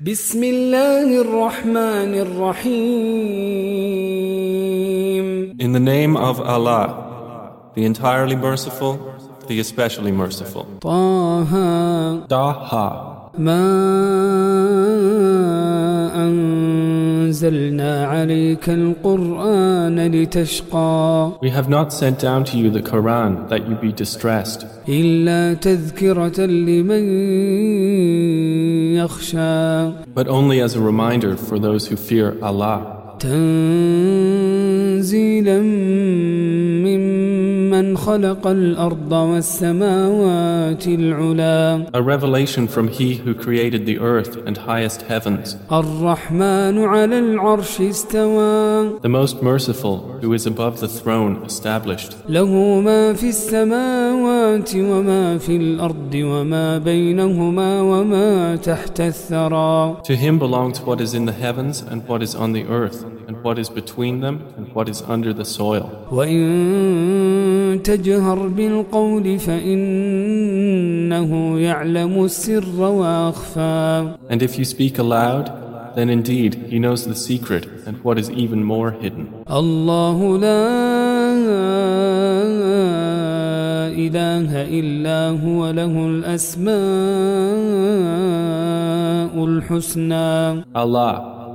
In the name of Allah, the entirely merciful, the especially merciful. طه Daha. ما أنزلنا عليك القرآن لتشقى We have not sent down to you the Quran that you be distressed, إلا تذكرة لمن يخشى but only as a reminder for those who fear Allah. تنزيلا ممن خلق الأرض والسماوات العلا A revelation from He who created the earth and highest heavens, الرحمن على العرش استوى the most merciful, who is above the throne established. له ما في السماوات وما في الأرض وما بينهما وما تحت الثرى To Him belongs what is in the heavens and what is on the earth, and what is between them and what is under the soil. وإن تجهر بالقول فإنه يعلم السر وأخفى And if you speak aloud, then indeed He knows the secret and what is even more hidden. الله لا إله إلا هو له الأسماء الحسنى Allah,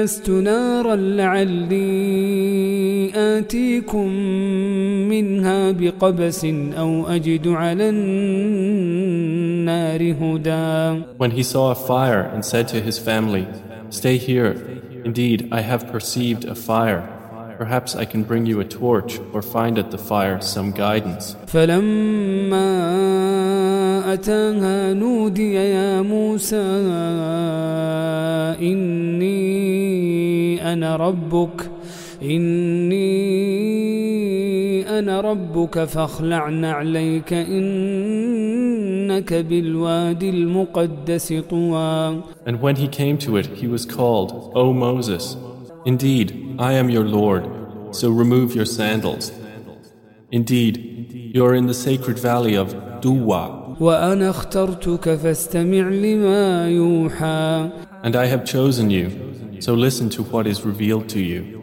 آنست نارا لعلي آتيكم منها بقبس أو أجد على النار هدى When he saw a fire and said to his family, Stay here. Indeed, I have perceived a fire. Perhaps I can bring you a torch or find at the fire some guidance. فلما أتاها نودي يا موسى إني أنا ربك إني أنا ربك فاخلع نعليك إنك بالوادي المقدس طوى And when he came to it, he was called, O Moses, Indeed, I am your Lord, so remove your sandals. Indeed, you are in the sacred valley of Tuwa. And I have chosen you, so listen to what is revealed to you.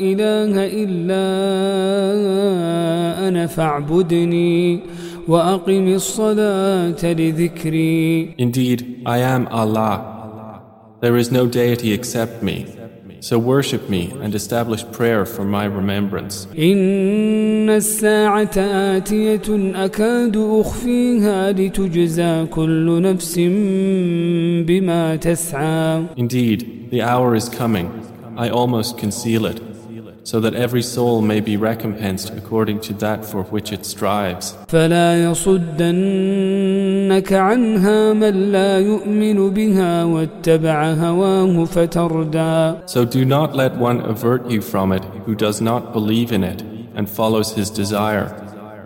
إله إلا أنا فاعبدني وأقم الصلاة لذكري Indeed, I am Allah. There is no deity except me. So worship me and establish prayer for my remembrance. إن الساعة آتية أكاد أخفيها لتجزى كل نفس بما تسعى Indeed, the hour is coming. I almost conceal it, so that every soul may be recompensed according to that for which it strives. فلا يصدنك عنها من لا يؤمن بها واتبع هواه فتردى So do not let one avert you from it who does not believe in it and follows his desire,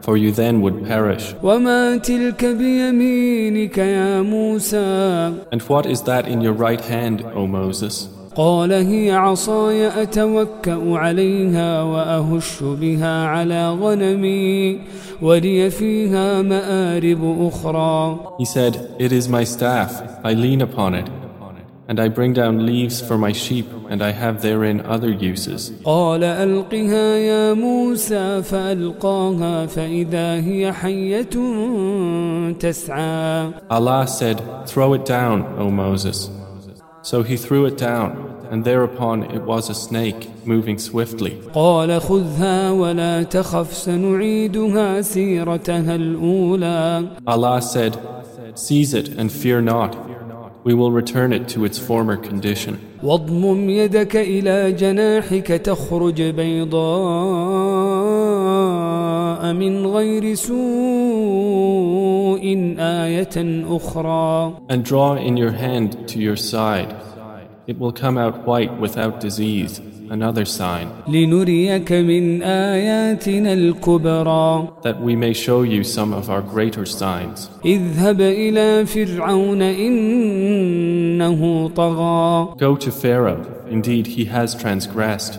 for you then would perish. وما تلك بيمينك يا موسى And what is that in your right hand, O Moses? قال هي عصاي أتوكأ عليها وأهش بها على غنمي ولي فيها مآرب أخرى He said, It is my staff, I lean upon it, and I bring down leaves for my sheep, and I have therein other uses. قال ألقها يا موسى فألقاها فإذا هي حية تسعى Allah said, Throw it down, O Moses. So he threw it down, and thereupon it was a snake moving swiftly. قال خذها ولا تخف سنعيدها سيرتها الأولى Allah said, Seize it and fear not. We will return it to its former condition. واضمم يدك إلى جناحك تخرج بيضاء من غير سوء آية أخرى And draw in your hand to your side. It will come out white without disease, another sign, لنريك من آياتنا الكبرى that we may show you some of our greater signs. اذهب إلى فرعون إنه طغى Go to Pharaoh, Indeed, he has transgressed.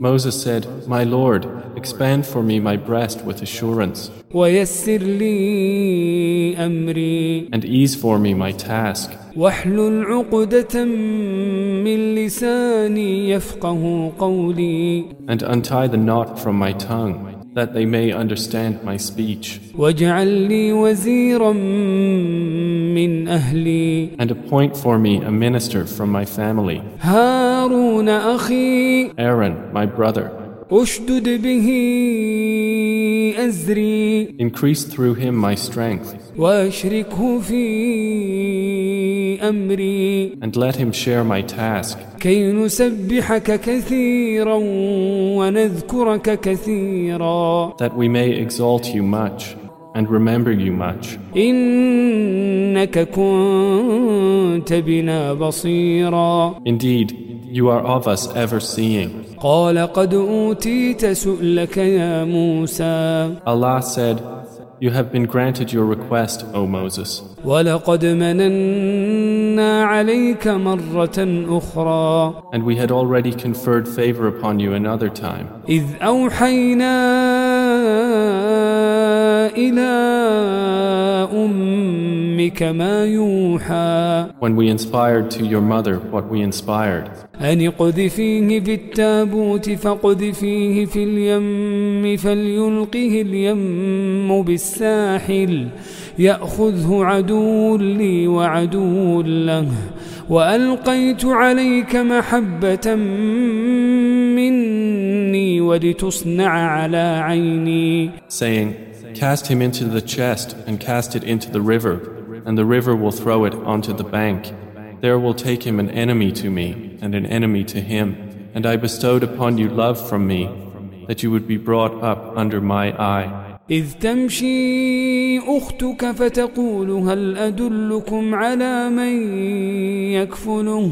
Moses said, My Lord, expand for me my breast with assurance. And ease for me my task. And untie the knot from my tongue that they may understand my speech. And appoint for me a minister from my family. Aaron, my brother. Increase through him my strength. And let him share my task. كي نسبحك كثيرا ونذكرك كثيرا that we may exalt you much and remember you much. إنك كنت بنا بصيرا Indeed, you are of us ever seeing. قال قد أوتيت سؤلك يا موسى Allah said, You have been granted your request, O Moses, ولقد مننا عليك مرة أخرى and we had already conferred favor upon you another time, إذ أوحينا إلى أمك ما يوحى. When we inspired to your mother what we inspired. أن اقذفيه في التابوت فاقذفيه في اليم فليلقه اليم بالساحل. يأخذه عدو لي وعدو له. وألقيت عليك محبة مني ولتصنع على عيني. Saying, Cast him into the chest and cast it into the river, and the river will throw it onto the bank. There will take him an enemy to me and an enemy to him. And I bestowed upon you love from me, that you would be brought up under my eye. إذ تمشي أختك فتقول هل أدلكم على من يكفله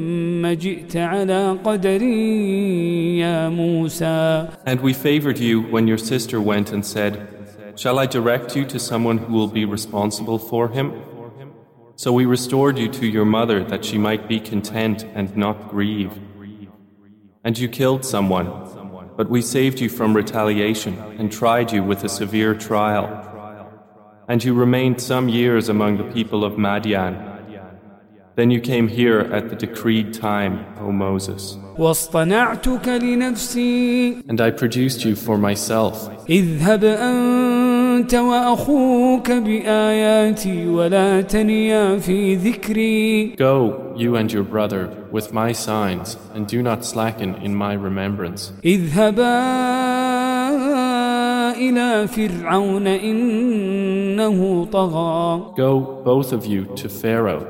And we favored you when your sister went and said, Shall I direct you to someone who will be responsible for him? So we restored you to your mother that she might be content and not grieve. And you killed someone, but we saved you from retaliation and tried you with a severe trial. And you remained some years among the people of Madian Then you came here at the decreed time, O Moses. واصطنعتك لنفسي And I produced you for myself. اذهب أنت وأخوك بآياتي ولا تنيا في ذكري Go, you and your brother, with my signs, and do not slacken in my remembrance. اذهبا إلى فرعون إنه طغى Go, both of you, to Pharaoh.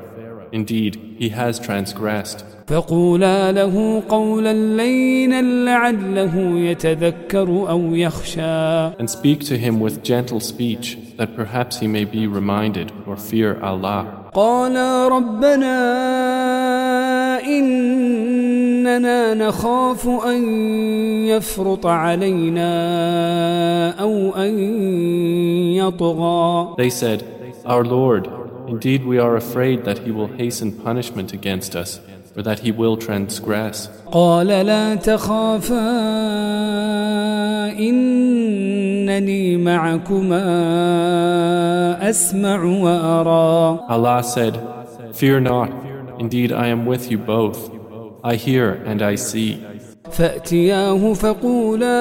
Indeed, he has transgressed. فقولا له قولا لينا لعله يتذكر أو يخشى And speak to him with gentle speech, that perhaps he may be reminded or fear Allah. قالا ربنا إننا نخاف أن يفرط علينا أو أن يطغى They said, Our Lord, indeed we are afraid that he will hasten punishment against us, or that he will transgress. قال لا تخافا إنني معكما أسمع وأرى Allah said, Fear not, indeed I am with you both. I hear and I see. فأتياه فقولا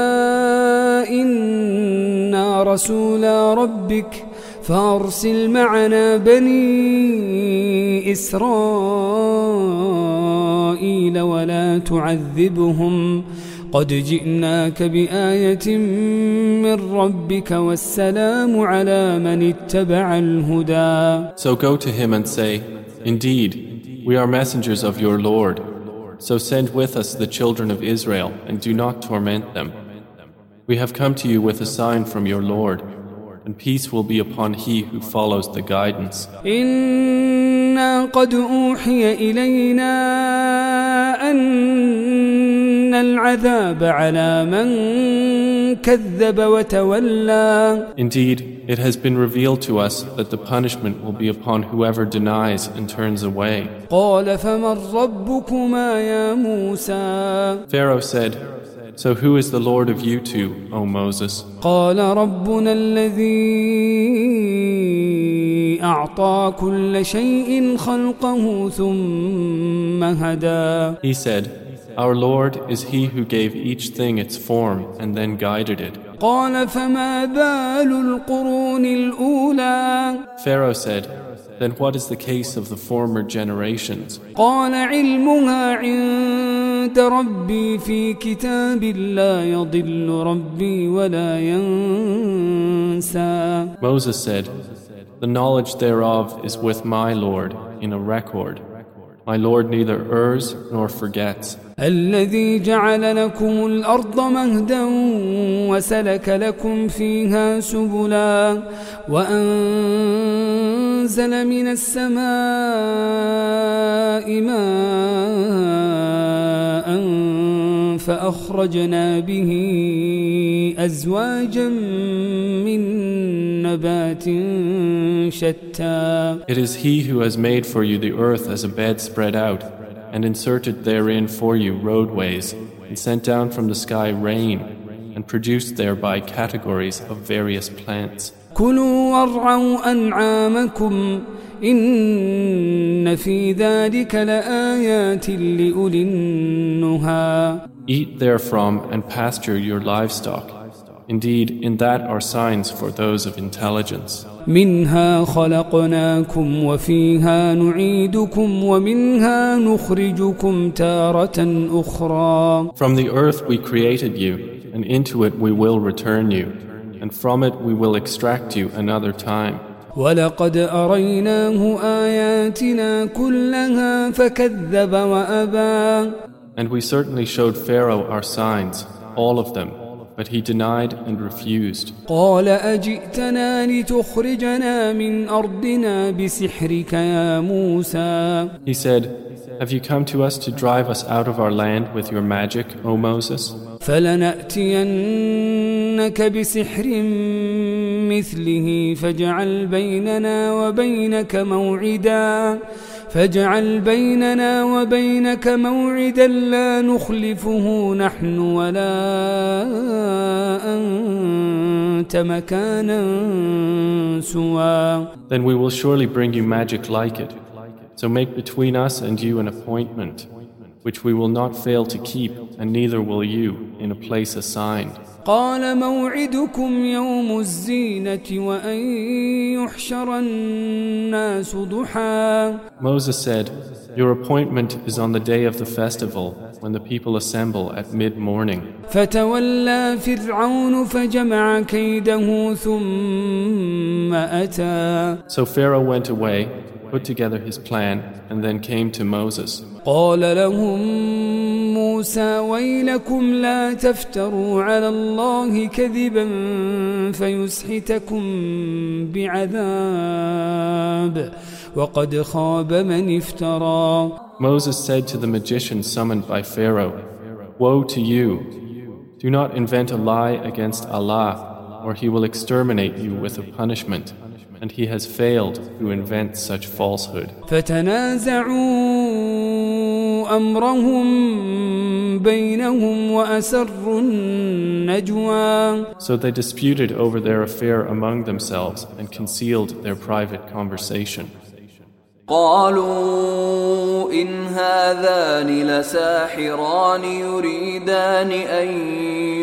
إنا رسولا ربك فأرسل معنا بني إسرائيل ولا تعذبهم قد جئناك بآية من ربك والسلام على من اتبع الهدى So go to him and say, Indeed, we are messengers of your Lord. So send with us the children of Israel and do not torment them. We have come to you with a sign from your Lord, and peace will be upon he who follows the guidance. إنا قد أوحي إلينا أن العذاب على من كذب وتولى Indeed, it has been revealed to us that the punishment will be upon whoever denies and turns away. قال فمن ربكما يا موسى Pharaoh said, so who is the Lord of you two, O Moses? قال ربنا الذي أعطى كل شيء خلقه ثم هدى. He said, Our Lord is he who gave each thing its form and then guided it. قال فما بال القرون الأولى. Pharaoh said, Then what is the case of the former generations? قال علمها عند ربي في كتاب لا يضل ربي ولا ينسى Moses said, The knowledge thereof is with my Lord in a record. My Lord neither errs nor forgets. الذي جعل لكم الأرض مهدا وسلك لكم فيها سبلا وأنزل من السماء ماء فأخرجنا به أزواجا من نبات شتى It is he who has made for you the earth as a bed spread out, and inserted therein for you roadways, and sent down from the sky rain, and produced thereby categories of various plants. كلوا وارعوا أنعامكم إن في ذلك لآيات لأولي النهى Eat therefrom and pasture your livestock. Indeed, in that are signs for those of intelligence. منها خلقناكم وفيها نعيدكم ومنها نخرجكم تارة أخرى From the earth we created you, and into it we will return you, and from it we will extract you another time. ولقد أريناه آياتنا كلها فكذب وأبى And we certainly showed Pharaoh our signs, all of them, but he denied and refused. قال أجئتنا لتخرجنا من أرضنا بسحرك يا موسى He said, Have you come to us to drive us out of our land with your magic, O Moses? فلنأتينك بسحر مثله فاجعل بيننا وبينك موعدا فاجعل بيننا وبينك موعدا لا نخلفه نحن ولا أنت مكانا سوى Then we will surely bring you magic like it. So make between us and you an appointment, which we will not fail to keep, and neither will you, in a place assigned. قال موعدكم يوم الزينة وأن يحشر الناس ضحى Moses said, Your appointment is on the day of the festival, when the people assemble at mid morning. فتولى فرعون فجمع كيده ثم أتى So Pharaoh went away, put together his plan, and then came to Moses. قال لهم موسى ويلكم لا تفتروا على الله كذبا فيسحتكم بعذاب وقد خاب من افترى Moses said to the magician summoned by Pharaoh, Woe to you! Do not invent a lie against Allah, or He will exterminate you with a punishment, and He has failed who invents such falsehood. فتنازعوا أمرهم بينهم وأسروا النجوى So they disputed over their affair among themselves and concealed their private conversation. قالوا إن هذان لساحران يريدان أن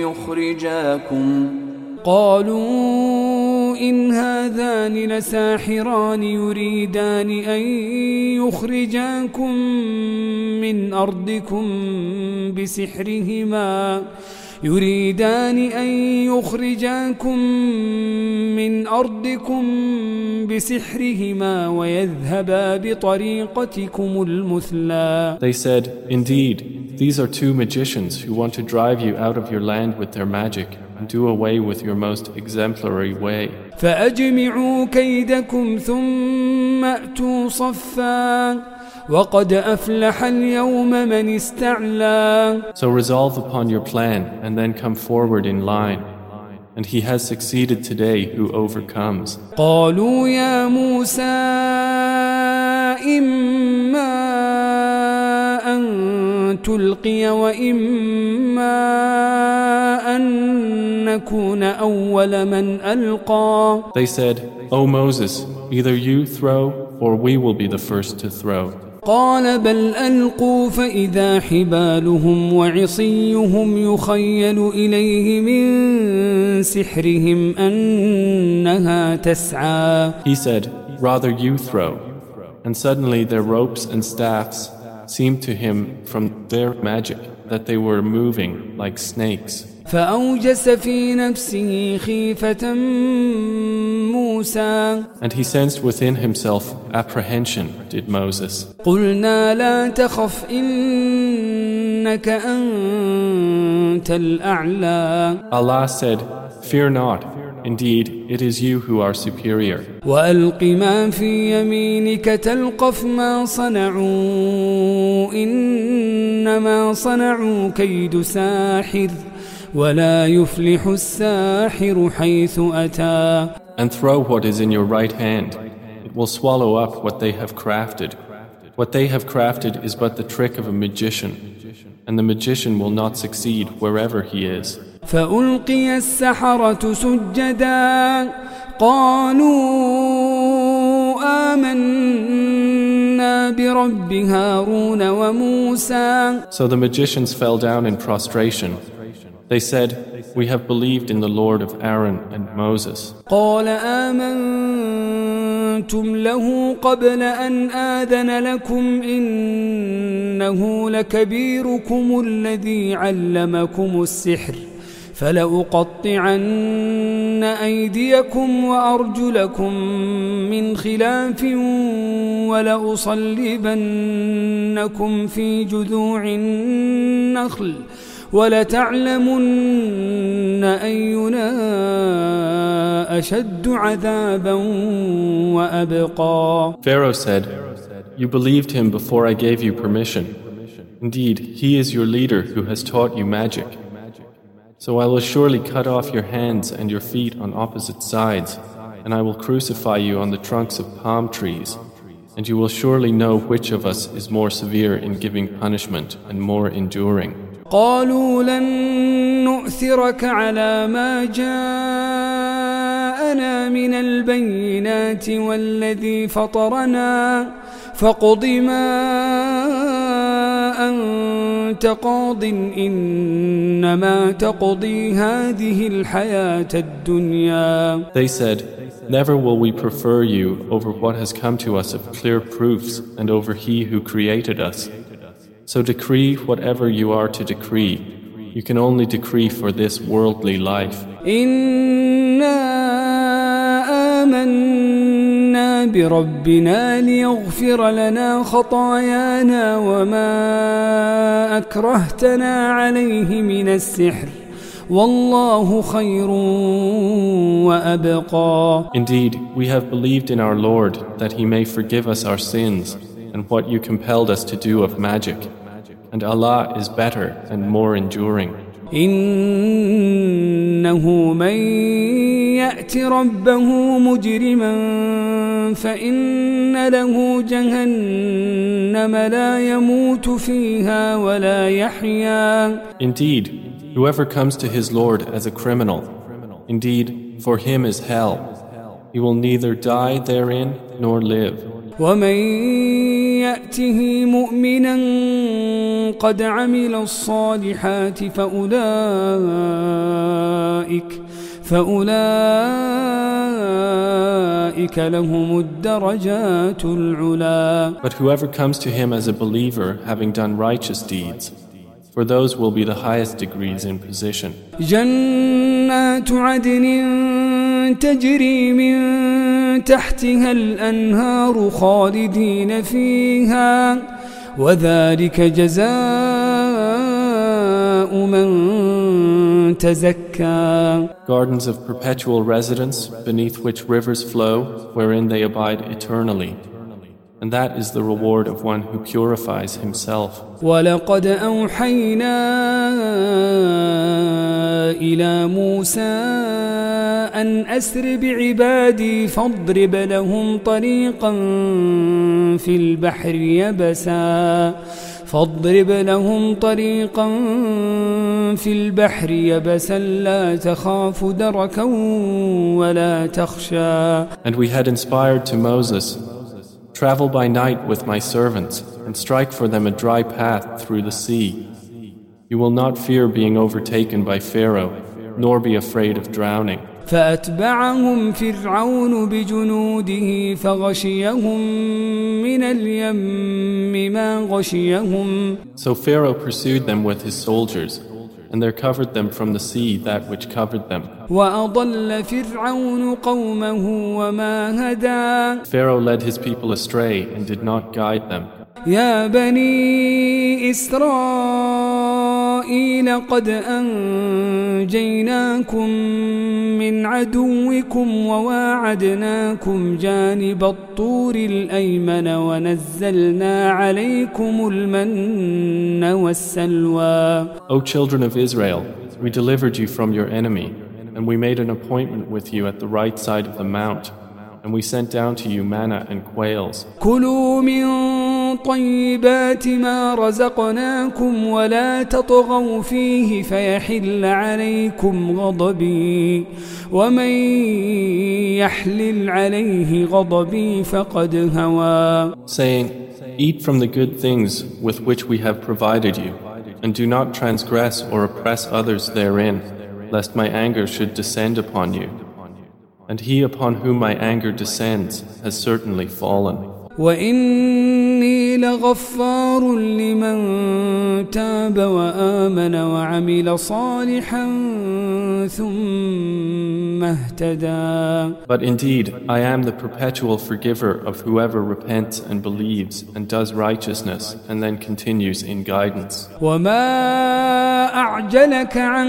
يخرجاكم قالوا إن هذان لساحران يريدان أن يخرجاكم من أرضكم بسحرهما يريدان أن يخرجاكم من أرضكم بسحرهما ويذهبا بطريقتكم المثلى They said, Indeed, these are two magicians who want to drive you out of your land with their magic and do away with your most exemplary way. فأجمعوا كيدكم ثم أتوا صفا وقد أفلح اليوم من استعلى So resolve upon your plan and then come forward in line. And he has succeeded today who overcomes. قالوا يا موسى تلقي وإما أن نكون أول من ألقى They said, O Moses, either you throw or we will be the first to throw. قال بل ألقوا فإذا حبالهم وعصيهم يخيل إليه من سحرهم أنها تسعى He said, Rather you throw. And suddenly their ropes and staffs seemed to him from their magic that they were moving like snakes. فأوجس في نفسه خيفة موسى And he sensed within himself apprehension, did Moses. قلنا لا تخف إنك أنت الأعلى Allah said, Fear not, indeed, it is you who are superior. وألق ما في يمينك تلقف ما صنعوا إنما صنعوا كيد ساحر ولا يفلح الساحر حيث أتى And throw what is in your right hand. It will swallow up what they have crafted. What they have crafted is but the trick of a magician, and the magician will not succeed wherever he is. فألقي السحرة سجدا قالوا آمنا برب هارون وموسى So the magicians fell down in prostration. They said, We have believed in the Lord of Aaron and Moses. قال آمنتم له قبل أن آذن لكم إنه لكبيركم الذي علمكم السحر فلأقطعن أيديكم وأرجلكم من خلاف ولأصلبنكم في جذوع النخل ولتعلمن أينا أشد عذابا وأبقى Pharaoh said, You believed him before I gave you permission. Indeed, he is your leader who has taught you magic. So I will surely cut off your hands and your feet on opposite sides, and I will crucify you on the trunks of palm trees. And you will surely know which of us is more severe in giving punishment and more enduring. قالوا لن نؤثرك على ما جاءنا من البينات والذي فطرنا فاقض ما أنت قاض إنما تقضي هذه الحياة الدنيا They said, Never will we prefer you over what has come to us of clear proofs and over He who created us. So decree whatever you are to decree. You can only decree for this worldly life. إنا بربنا ليغفر لنا خطايانا وما أكرهتنا عليه من السحر والله خير وأبقى Indeed, we have believed in our Lord that He may forgive us our sins and what you compelled us to do of magic. And Allah is better and more enduring. إنه من يأت ربه مجرما فإن له جهنم لا يموت فيها ولا يحيا Indeed, whoever comes to his Lord as a criminal, indeed, for him is hell. He will neither die therein nor live. ومن يأته مؤمنا قد عمل الصالحات فأولئك فأولئك فأولئك لهم الدرجات العلا But whoever comes to him as a believer having done righteous deeds, for those will be the highest degrees in position. جنات عدن تجري من تحتها الأنهار خالدين فيها وذلك جزاء من تزكى Gardens of perpetual residence, beneath which rivers flow, wherein they abide eternally. And that is the reward of one who purifies himself. ولقد أوحينا إلى موسى أن أسر بعبادي فاضرب لهم طريقا في البحر يبسا. فاضرب لهم طريقا في البحر يبسا. لا تخاف دركا ولا تخشى. And we had inspired to Moses, Travel by night with my servants, and strike for them a dry path through the sea. You will not fear being overtaken by Pharaoh, nor be afraid of drowning. فأتبعهم فرعون بجنوده فغشيهم من اليم ما غشيهم So Pharaoh pursued them with his soldiers, and there covered them from the sea that which covered them. وأضل فرعون قومه وما هدى Pharaoh led his people astray and did not guide them. يا بني إسرائيل قد أنجيناكم من عدوكم وواعدناكم جانب الطور الأيمن ونزلنا عليكم المن والسلوى O children of Israel, we delivered you from your enemy, and we made an appointment with you at the right side of the mount, and we sent down to you manna and quails. كلوا من طيبات ما رزقناكم ولا تطغوا فيه فيحل عليكم غضبي ومن يحلل عليه غضبي فقد هوى saying, Eat from the good things with which we have provided you, and do not transgress or oppress others therein, lest my anger should descend upon you. And he upon whom my anger descends has certainly fallen. وإني لغفار لمن تاب وآمن وعمل صالحا ثم اهتدى But indeed, I am the perpetual forgiver of whoever repents and believes and does righteousness and then continues in guidance. وما أعجلك عن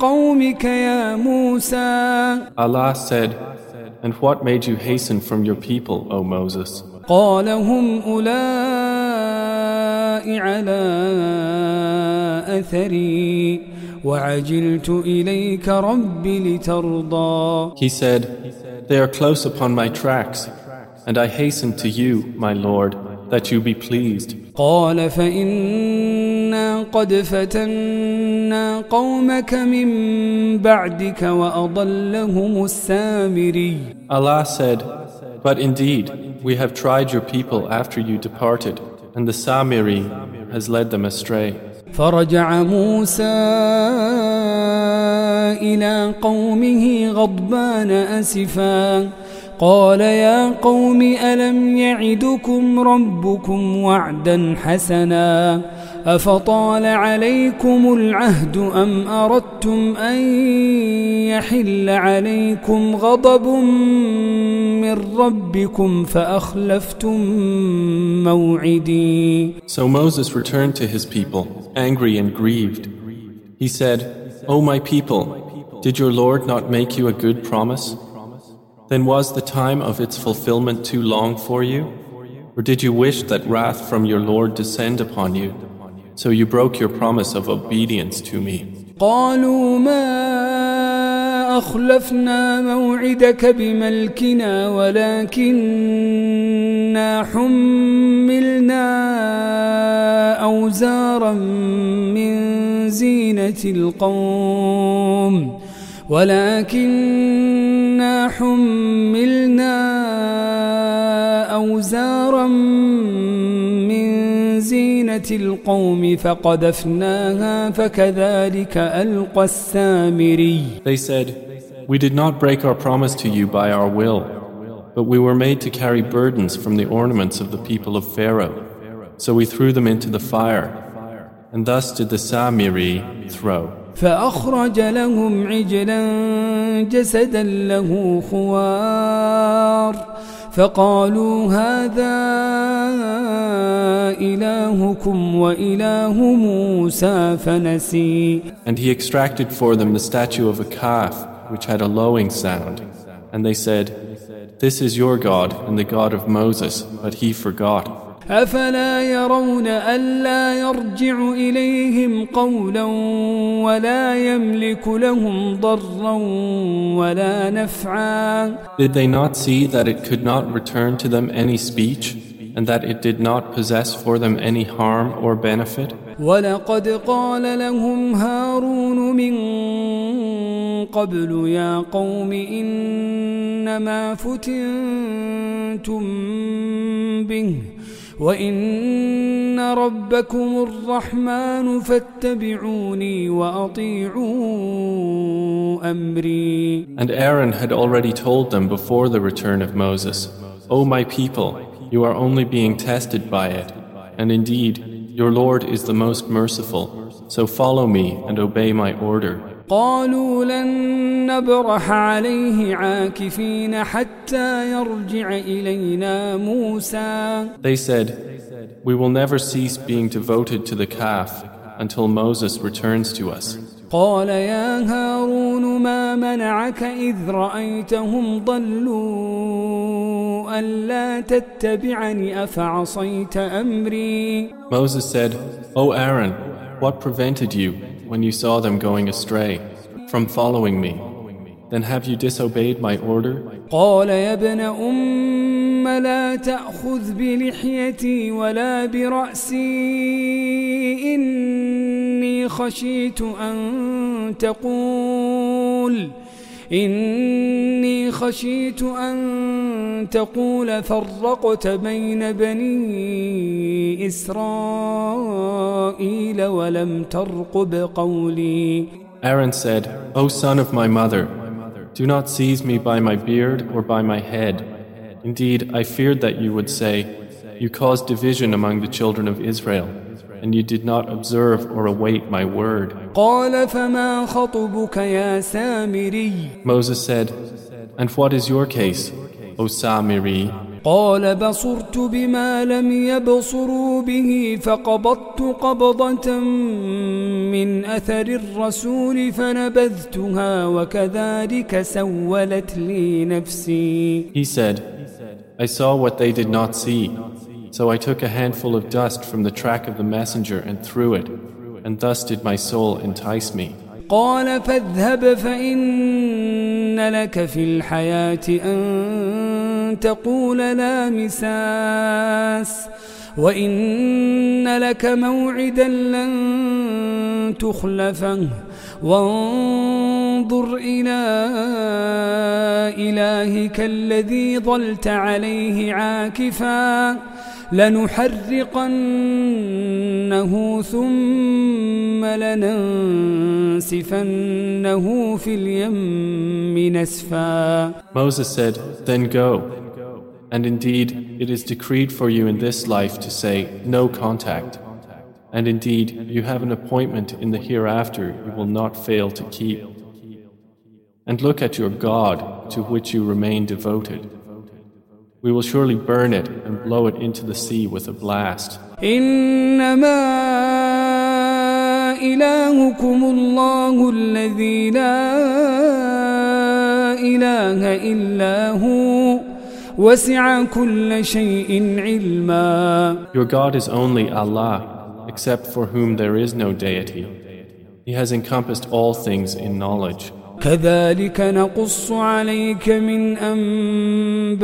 قومك يا موسى Allah said, And what made you hasten from your people, O Moses? قال هم أولئك على أثري وعجلت إليك رب لترضى He said, They are close upon my tracks, and I hasten to you, my Lord, that you be pleased. قال فإنا قد فتنا قومك من بعدك وأضلهم السامري Allah said, But indeed, we have tried your people after you departed, and the Samiri has led them astray. فرجع موسى إلى قومه غضبان أسفا قال يا قوم ألم يعدكم ربكم وعدا حسنا أفطال عليكم العهد أم أردتم أن يحل عليكم غضب من ربكم فأخلفتم موعدي So Moses returned to his people, angry and grieved. He said, O my people, did your Lord not make you a good promise? Then was the time of its fulfillment too long for you? Or did you wish that wrath from your Lord descend upon you? So you broke your promise of obedience to me. قالوا ما أخلفنا موعدك بملكنا ولكننا حملنا أوزارا من زينة القوم ولكننا حملنا أوزارا من زينة القوم فقذفناها فكذلك ألقى السامري They said, We did not break our promise to you by our will. But we were made to carry burdens from the ornaments of the people of Pharaoh. So we threw them into the fire. And thus did the Samiri throw. فأخرج لهم عجلا جسدا له خوار فقالوا هذا إلهكم وإله موسى فنسي And he extracted for them the statue of a calf which had a lowing sound. And they said, This is your God and the God of Moses, but he forgot. أفلا يرون ألا يرجع إليهم قولا ولا يملك لهم ضرا ولا نفعا Did they not see that it could not return to them any speech and that it did not possess for them any harm or benefit? ولقد قال لهم هارون من قبل يا قوم إنما فتنتم به وإن ربكم الرحمن فاتبعوني وأطيعوا أمري And Aaron had already told them before the return of Moses, O my people, you are only being tested by it, and indeed, your Lord is the most merciful, so follow me and obey my order. قالوا لن نبرح عليه عاكفين حتى يرجع إلينا موسى They said, We will never cease being devoted to the calf until Moses returns to us. قال يا هارون ما منعك إذ رأيتهم ضلوا ألا تتبعني أفعصيت أمري Moses said, O Aaron, what prevented you when you saw them going astray from following me? Then have you disobeyed my order? قال يا ابن أم لا تأخذ بلحيتي ولا برأسي إني خشيت أن تقول إني خشيت أن تقول فرقت بين بني إسرائيل ولم ترقب قولي Aaron said, O son of my mother, do not seize me by my beard or by my head. Indeed, I feared that you would say, You caused division among the children of Israel, and you did not observe or await my word. قال فما خطبك يا سامري Moses said, And what is your case, O Samiri? قال بصرت بما لم يبصروا به فقبضت قبضة من أثر الرسول فنبذتها وكذلك سولت لي نفسي He said, I saw what they did not see, So I took a handful of dust from the track of the messenger and threw it, and thus did my soul entice me. قال فاذهب فإن لك في الحياة أن تقول لا مساس وإن لك موعدا لن تخلفه وانظر إلى إلهك الذي ظلت عليه عاكفا لنحرقنه ثم لننسفنه في اليم نسفا Moses said, Then go. And indeed, it is decreed for you in this life to say, No contact. And indeed, you have an appointment in the hereafter you will not fail to keep. And look at your God to which you remain devoted. We will surely burn it and blow it into the sea with a blast. إنما إلهكم الله الذي لا إله إلا هو وسع كل شيء علما Your God is only Allah, except for whom there is no deity. He has encompassed all things in knowledge. كذلك نقص عليك من أنباء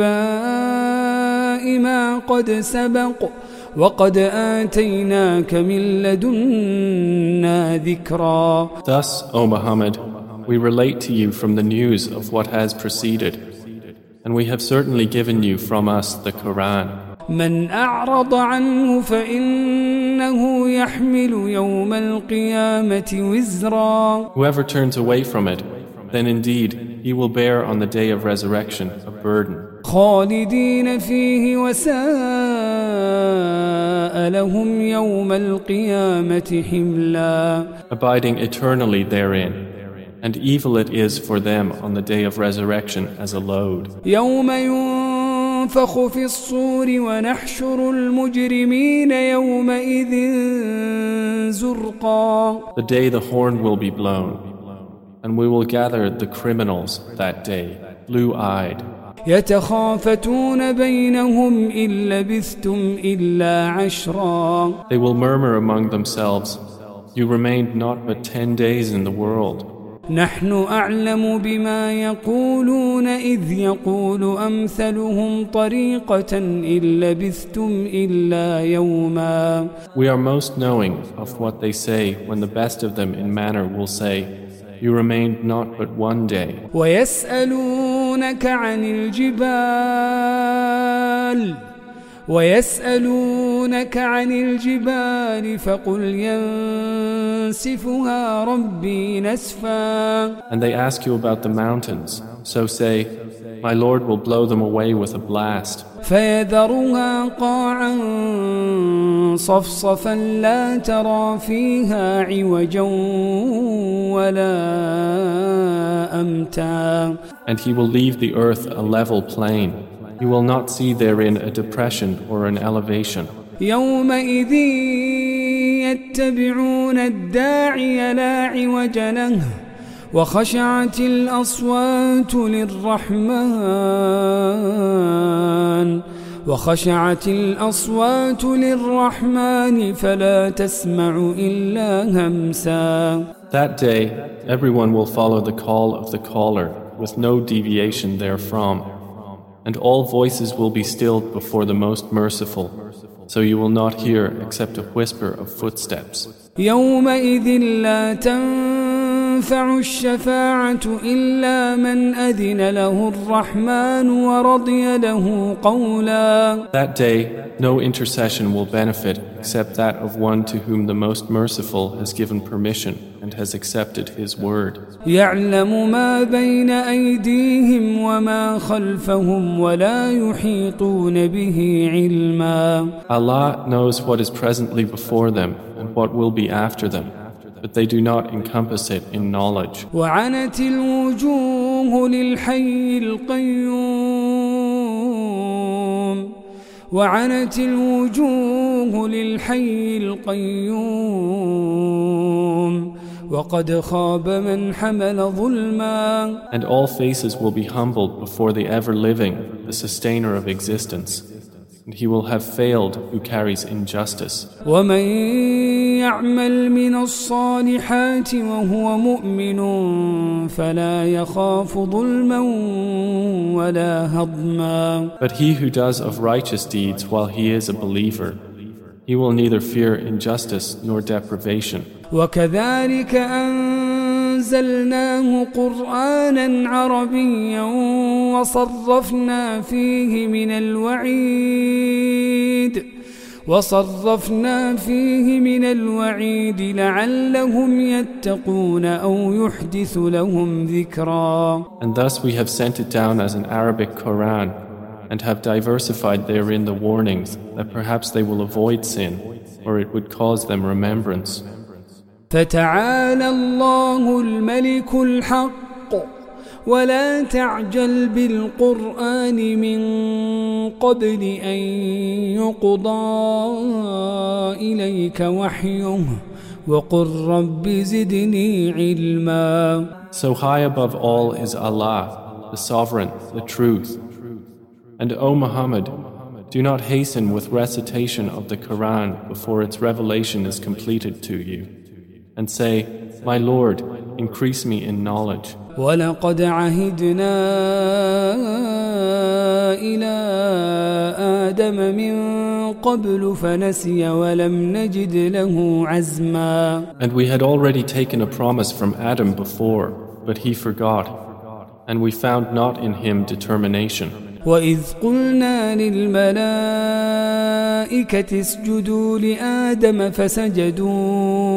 ما قد سبق وقد آتيناك من لدنا ذكرا Thus, O Muhammad, we relate to you from the news of what has preceded, and we have certainly given you from us the Quran. من أعرض عنه فإنه يحمل يوم القيامة وزرا Whoever turns away from it, then indeed he will bear on the day of resurrection a burden. Abiding eternally therein. And evil it is for them on the day of resurrection as a load. The day the horn will be blown. and we will gather the criminals that day, blue eyed. يتخافتون بينهم إن لبثتم إلا عشرا They will murmur among themselves, You remained not but ten days in the world. نحن أعلم بما يقولون إذ يقول أمثلهم طريقة إن لبثتم إلا يوما We are most knowing of what they say when the best of them in manner will say, You remained not but one day. ويسألونك عن الجبال ويسألونك عن الجبال فقل ينسفها ربي نسفا And they ask you about the mountains. So say, My Lord will blow them away with a blast. فيذرها قاعا صفصفا لا ترى فيها عوجا ولا أمتا And he will leave the earth a level plain. You will not see therein a depression or an elevation. يومئذ يتبعون الداعي لا عوج له وخشعت الأصوات للرحمن وخشعت الأصوات للرحمن فلا تسمع إلا همسا That day, everyone will follow the call of the caller with no deviation therefrom. And all voices will be stilled before the Most Merciful, so you will not hear except a whisper of footsteps. يومئذ لا تنفع الشفاعة إلا من أذن له الرحمن ورضي له قولا That day, no intercession will benefit except that of one to whom the Most Merciful has given permission and has accepted His word. يعلم ما بين أيديهم وما خلفهم ولا يحيطون به علما Allah knows what is presently before them and what will be after them, but they do not encompass it in knowledge. وعنت الوجوه للحي القيوم وعنت الوجوه للحي القيوم وقد خاب من حمل ظلما And all faces will be humbled before the ever living, the sustainer of existence. And he will have failed who carries injustice. ومن يعمل من الصالحات وهو مؤمن فلا يخاف ظلما ولا هضما But he who does of righteous deeds while he is a believer, he will neither fear injustice nor deprivation. وكذلك أنزلناه قرآنا عربيا وصرفنا فيه من الوعيد وصرفنا فيه من الوعيد لعلهم يتقون أو يحدث لهم ذكرا And thus we have sent it down as an Arabic Quran and have diversified therein the warnings that perhaps they will avoid sin or it would cause them remembrance. فتعالى الله الملك الحق ولا تعجل بالقرآن من قبل أن يقضى إليك وحيه وقل رب زدني علما So high above all is Allah, the Sovereign, the Truth. And O Muhammad, do not hasten with recitation of the Quran before its revelation is completed to you. And say, My Lord, increase me in knowledge. ولقد عهدنا إلى آدم من قبل فنسي ولم نجد له عزما And we had already taken a promise from Adam before, but he forgot. And we found not in him determination. وإذ قلنا للملائكة اسجدوا لآدم فسجدوا إلا إبليس أبى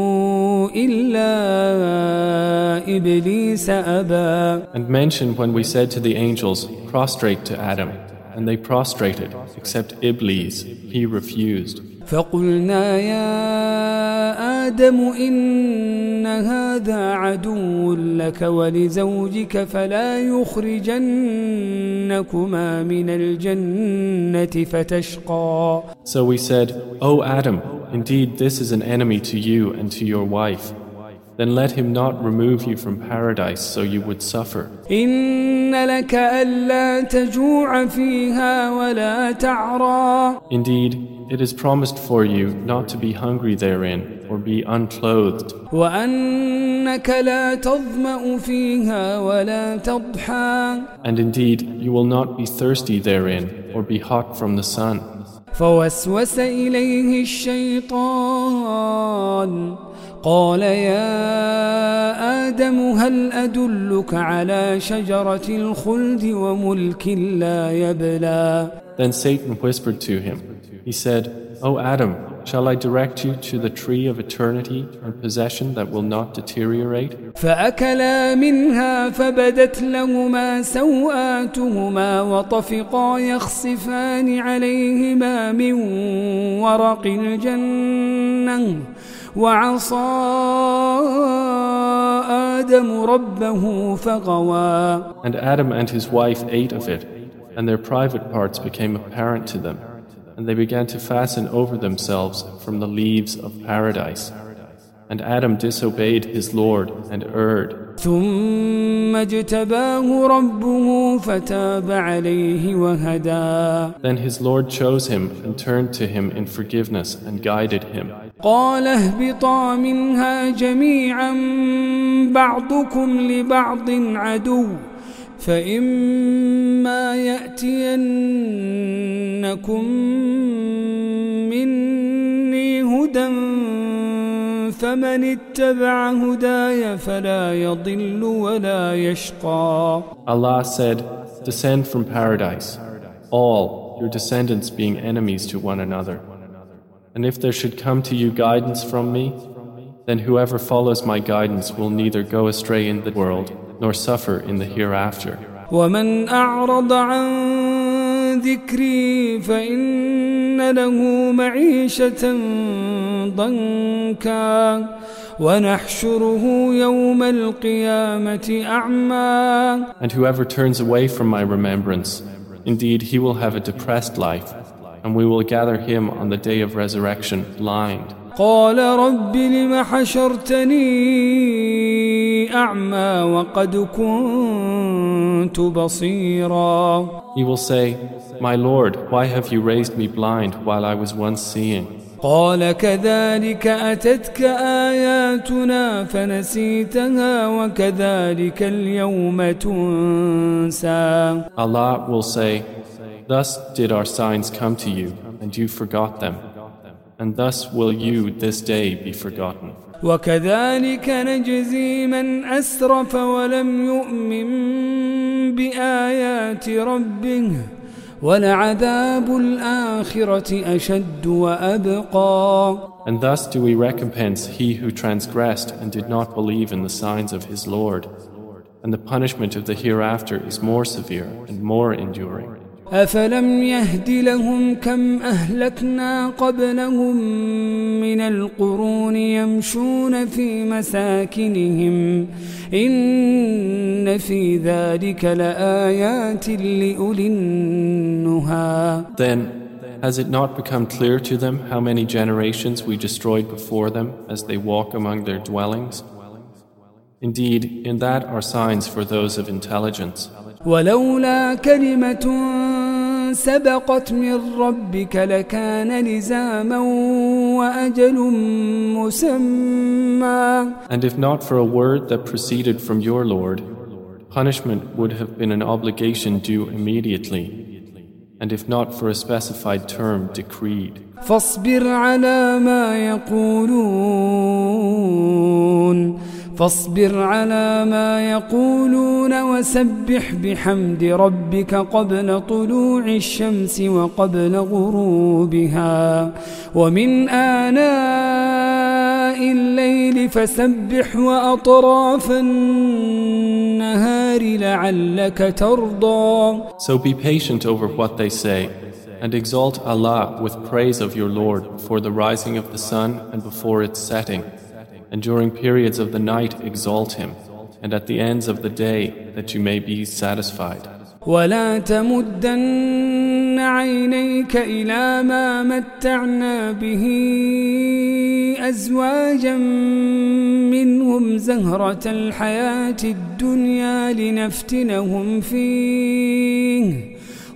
And mention when we said to the angels, Prostrate to Adam. and they prostrated, except Iblis, he refused. فقلنا يا آدم إن هذا عدو لك ولزوجك فلا يخرجنكما من الجنة فتشقى So we said, O Adam, Indeed, this is an enemy to you and to your wife. Then let him not remove you from paradise so you would suffer. Indeed, it is promised for you not to be hungry therein or be unclothed. And indeed, you will not be thirsty therein or be hot from the sun. فوسوس إليه الشيطان قال يا آدم هل أدلك على شجرة الخلد وملك لا يبلى Then Satan whispered to him. He said, O Adam, shall I direct you to the tree of eternity and possession that will not deteriorate? فأكلا منها فبدت لهما سوآتهما وطفقا يخصفان عليهما من ورق الجنة وعصى آدم ربه فغوى And Adam and his wife ate of it, and their private parts became apparent to them, and they began to fasten over themselves from the leaves of paradise. And Adam disobeyed his Lord and erred. ثم اجتباه ربه فتاب عليه وهدى Then his Lord chose him and turned to him in forgiveness and guided him. قال اهبطا منها جميعا بعضكم لبعض عدو فإما يأتينكم مني هدى فمن اتبع هداي فلا يضل ولا يشقى Allah said, Descend from paradise, all your descendants being enemies to one another. And if there should come to you guidance from me, then whoever follows my guidance will neither go astray in the world nor suffer in the hereafter. ومن أعرض عن ذكري فإن له معيشة ضنكا ونحشره يوم القيامة أعمى And whoever turns away from my remembrance, indeed he will have a depressed life, and we will gather him on the day of resurrection blind. قال رب لم حشرتني أعمى وقد كنت بصيرا He will say, My Lord, why have you raised me blind while I was once seeing? قال كذلك أتتك آياتنا فنسيتها وكذلك اليوم تنسى Allah will say, Thus did our signs come to you, and you forgot them. And thus will you this day be forgotten. وكذلك نجزي من أسرف ولم يؤمن بآيات ربه ولعذاب الآخرة أشد وأبقى And thus do we recompense he who transgressed and did not believe in the signs of his Lord. And the punishment of the hereafter is more severe and more enduring. أفلم يهد لهم كم أهلكنا قبلهم من القرون يمشون في مساكنهم إن في ذلك لآيات لأولي النهى Then, has it not become clear to them how many generations we destroyed before them as they walk among their dwellings? Indeed, in that are signs for those of intelligence. ولولا كلمة سبقت من ربك لكان لزاما وأجل مسمى And if not for a word that proceeded from your Lord, punishment would have been an obligation due immediately, and if not for a specified term decreed. فاصبر على ما يقولون فاصبر على ما يقولون وسبح بحمد ربك قبل طلوع الشمس وقبل غروبها ومن آناء الليل فسبح وأطراف النهار لعلك ترضى So be patient over what they say, and exalt Allah with praise of your Lord before the rising of the sun and before its setting, and during periods of the night exalt Him, and at the ends of the day that you may be satisfied. ولا تمدن عينيك إلى ما متعنا به أزواجا منهم زهرة الحياة الدنيا لنفتنهم فيه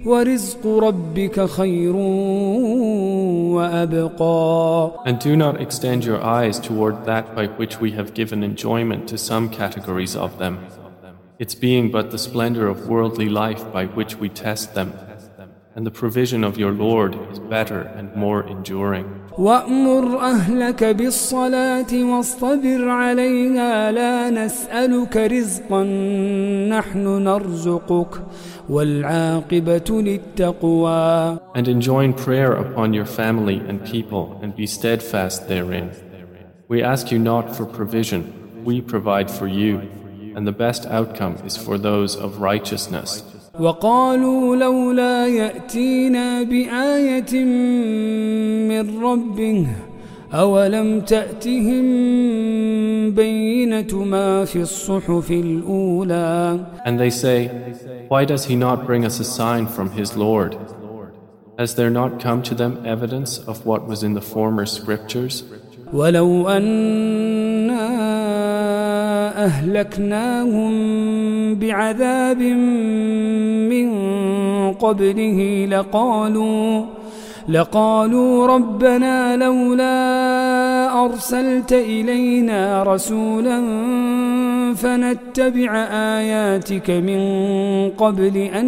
ورزق ربك خير وأبقى And do not extend your eyes toward that by which we have given enjoyment to some categories of them. its being but the splendor of worldly life by which we test them. And the provision of your Lord is better and more enduring. وأمر أهلك بالصلاة واصطبر عليها لا نسألك رزقا نحن نرزقك And enjoin prayer upon your family and people and be steadfast therein. We ask you not for provision, we provide for you and the best outcome is for those of righteousness. وقالوا لولا يأتينا بآية من ربه أولم تأتهم بينة ما في الصحف الأولى And they say, Why does he not bring us a sign from his Lord? Has there not come to them evidence of what was in the former scriptures? ولو أنا أهلكناهم بعذاب من قبله لقالوا لقالوا ربنا لولا أرسلت إلينا رسولا فنتبع آياتك من قبل أن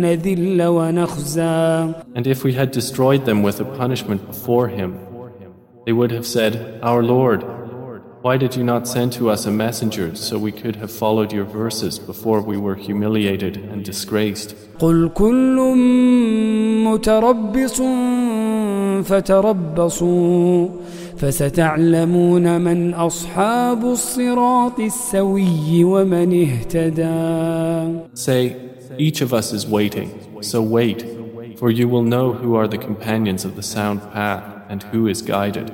نذل ونخزى And if we had destroyed them with a punishment before him, they would have said, Our Lord, Why did you not send to us a messenger so we could have followed your verses before we were humiliated and disgraced? قل كل متربص فتربصوا فستعلمون من أصحاب الصراط السوي ومن اهتدى Say, each of us is waiting, so wait, for you will know who are the companions of the sound path and who is guided.